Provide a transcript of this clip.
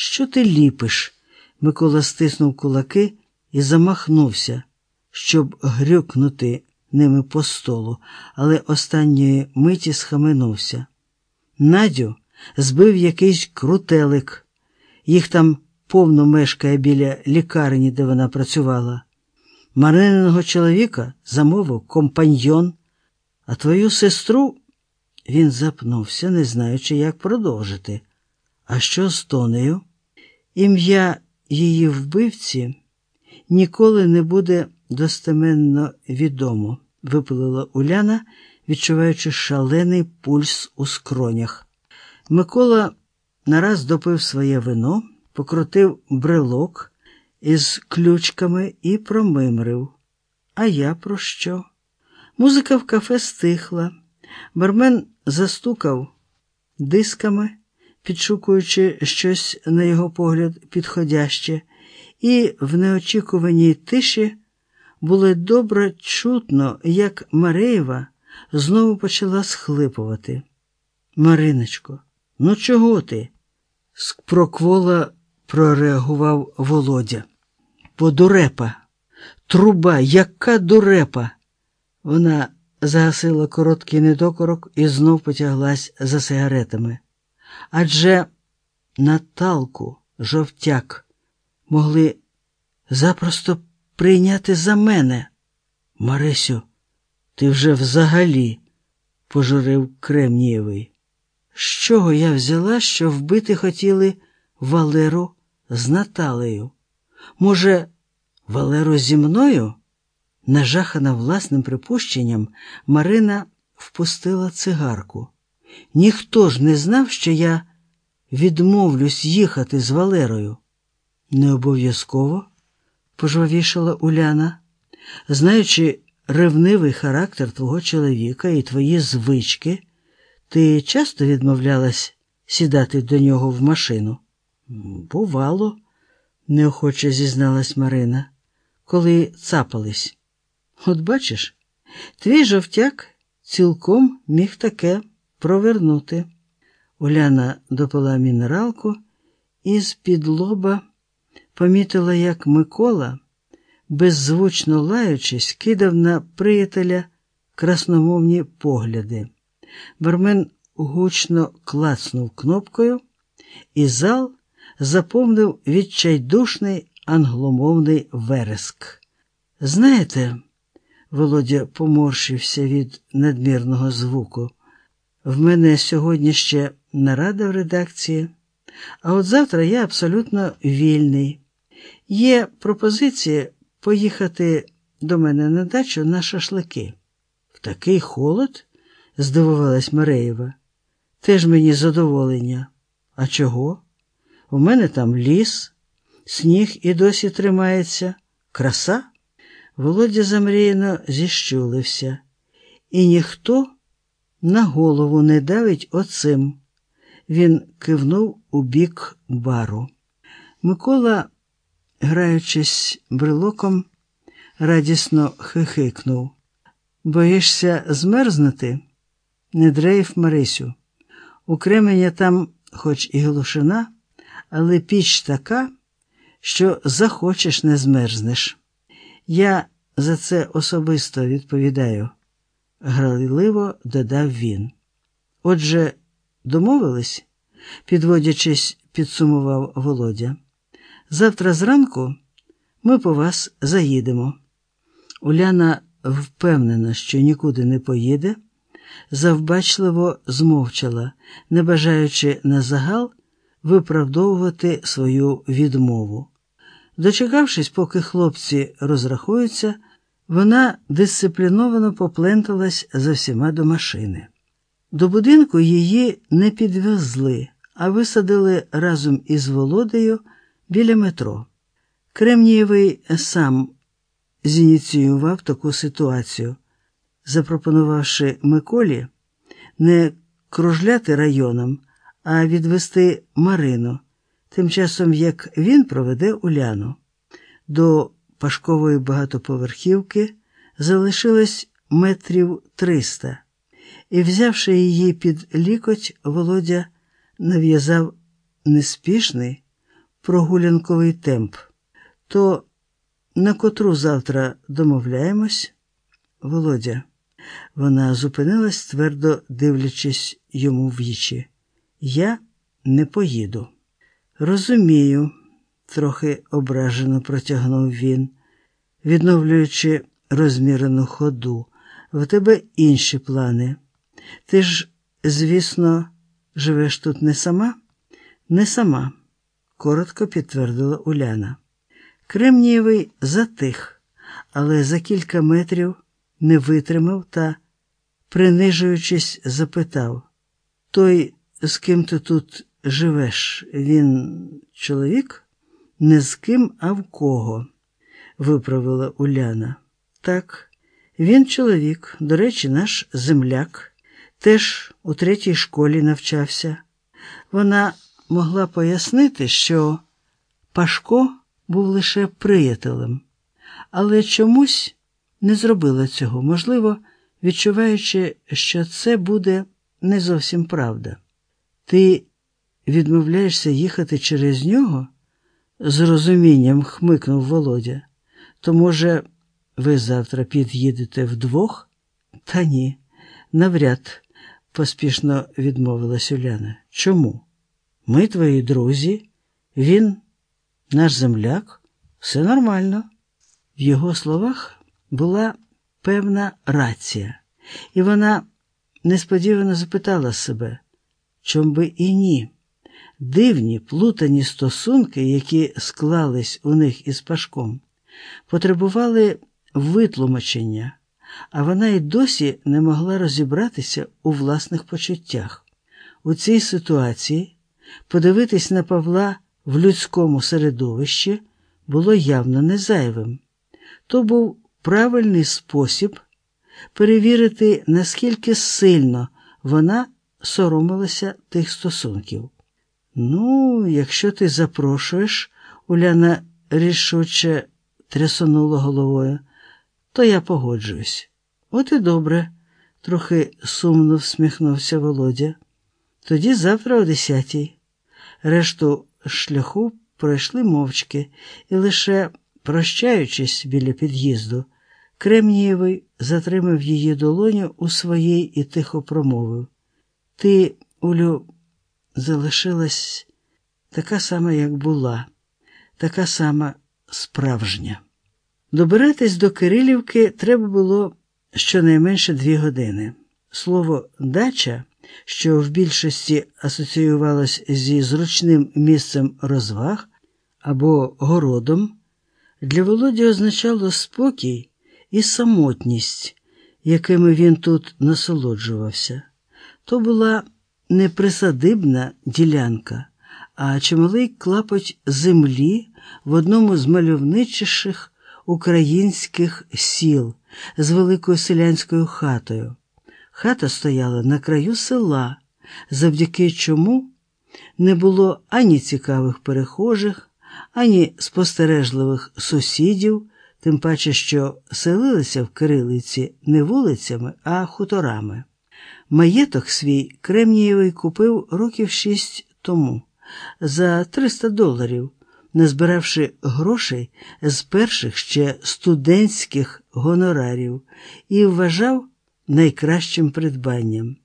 Що ти ліпиш? Микола стиснув кулаки і замахнувся, щоб грюкнути ними по столу, але останньої миті схаменувся. Надю збив якийсь крутелик. Їх там повно мешкає біля лікарні, де вона працювала. Марининого чоловіка замовив компаньйон, а твою сестру він запнувся, не знаючи, як продовжити. А що з Тонею? Ім'я її вбивці ніколи не буде достеменно відомо, випалила Уляна, відчуваючи шалений пульс у скронях. Микола нараз допив своє вино, покрутив брелок із ключками і промимрив. А я про що? Музика в кафе стихла. Бармен застукав дисками, підшукуючи щось, на його погляд, підходяще, і в неочікуваній тиші було добре чутно, як Мареєва знову почала схлипувати. Мариночко, ну чого ти? Спроквола прореагував Володя. Бо дурепа, труба, яка дурепа. Вона загасила короткий недокорок і знов потяглась за сигаретами. Адже Наталку, жовтяк, могли запросто прийняти за мене. Марисю, ти вже взагалі, пожурив Кремнієвий. З чого я взяла, що вбити хотіли Валеру з Наталею? Може, Валеру зі мною? Нажахана власним припущенням, Марина впустила цигарку. Ніхто ж не знав, що я відмовлюсь їхати з Валерою. Не обов'язково, пожвавішала Уляна, знаючи ревнивий характер твого чоловіка і твої звички, ти часто відмовлялась сідати до нього в машину? Бувало, неохоче зізналась Марина, коли цапались. От бачиш, твій жовтяк цілком міг таке провернути. Уляна допила мінералку і з-під лоба помітила, як Микола, беззвучно лаючись, кидав на приятеля красномовні погляди. Бармен гучно клацнув кнопкою, і зал заповнив відчайдушний англомовний вереск. Знаєте, Володя поморщився від надмірного звуку. В мене сьогодні ще нарада в редакції, а от завтра я абсолютно вільний. Є пропозиція поїхати до мене на дачу на шашлики. В такий холод? здивувалась Мареєва. Теж мені задоволення. А чого? У мене там ліс, сніг і досі тримається. Краса? Володя замріяно зіщулився, і ніхто на голову не давить оцим. Він кивнув у бік бару. Микола, граючись брелоком, радісно хихикнув. Боїшся змерзнути? Не дрейф Марисю. У там, хоч і глушина, але піч така, що захочеш не змерзнеш. Я за це особисто відповідаю, граливо додав він. Отже, домовились, підводячись, підсумував Володя. Завтра зранку ми по вас заїдемо. Уляна впевнена, що нікуди не поїде, завбачливо змовчала, не бажаючи на загал виправдовувати свою відмову. Дочекавшись, поки хлопці розрахуються, вона дисципліновано попленталась за всіма до машини. До будинку її не підвезли, а висадили разом із Володею біля метро. Кремнієвий сам зініціював таку ситуацію, запропонувавши Миколі не кружляти районом, а відвести Марину, тим часом як він проведе Уляну. До Пашкової багатоповерхівки залишилось метрів триста, і, взявши її під лікоть, Володя нав'язав неспішний, прогулянковий темп. То на котру завтра домовляємось? Володя. Вона зупинилась, твердо дивлячись йому в вічі. Я не поїду. Розумію, трохи ображено протягнув він, відновлюючи розмірену ходу. В тебе інші плани. Ти ж, звісно, живеш тут не сама? Не сама, коротко підтвердила Уляна. Кремнієвий затих, але за кілька метрів не витримав та, принижуючись, запитав Той, з ким ти тут живеш, він чоловік? Не з ким, а в кого? виправила Уляна. Так, він чоловік, до речі, наш земляк, теж у третій школі навчався. Вона могла пояснити, що Пашко був лише приятелем, але чомусь не зробила цього, можливо, відчуваючи, що це буде не зовсім правда. Ти відмовляєшся їхати через нього? З розумінням хмикнув Володя. То, може, ви завтра під'їдете вдвох? Та ні, навряд, поспішно відмовилась Уляна. Чому? Ми твої друзі, він наш земляк, все нормально. В його словах була певна рація, і вона несподівано запитала себе, чом би і ні. Дивні плутані стосунки, які склались у них із Пашком, потребували витлумачення, а вона й досі не могла розібратися у власних почуттях. У цій ситуації подивитись на Павла в людському середовищі було явно незайвим. То був правильний спосіб перевірити, наскільки сильно вона соромилася тих стосунків. Ну, якщо ти запрошуєш, Уляна рішуче трясонула головою, то я погоджуюсь. От і добре, трохи сумно всміхнувся Володя. Тоді завтра о десятій. Решту шляху пройшли мовчки, і лише, прощаючись біля під'їзду, Кремнієвий затримав її долоню у своїй і тихо промовив. Ти, Улю, залишилась така сама, як була, така сама справжня. Добиратись до Кирилівки треба було щонайменше дві години. Слово дача, що в більшості асоціювалось зі зручним місцем розваг або городом, для Володі означало спокій і самотність, якими він тут насолоджувався. То була не присадибна ділянка, а чималий клапоть землі в одному з мальовничіших українських сіл з великою селянською хатою. Хата стояла на краю села, завдяки чому не було ані цікавих перехожих, ані спостережливих сусідів, тим паче, що селилися в Кирилиці не вулицями, а хуторами. Маєток свій Кремнієвий купив років шість тому за 300 доларів, назбиравши грошей з перших ще студентських гонорарів, і вважав найкращим придбанням.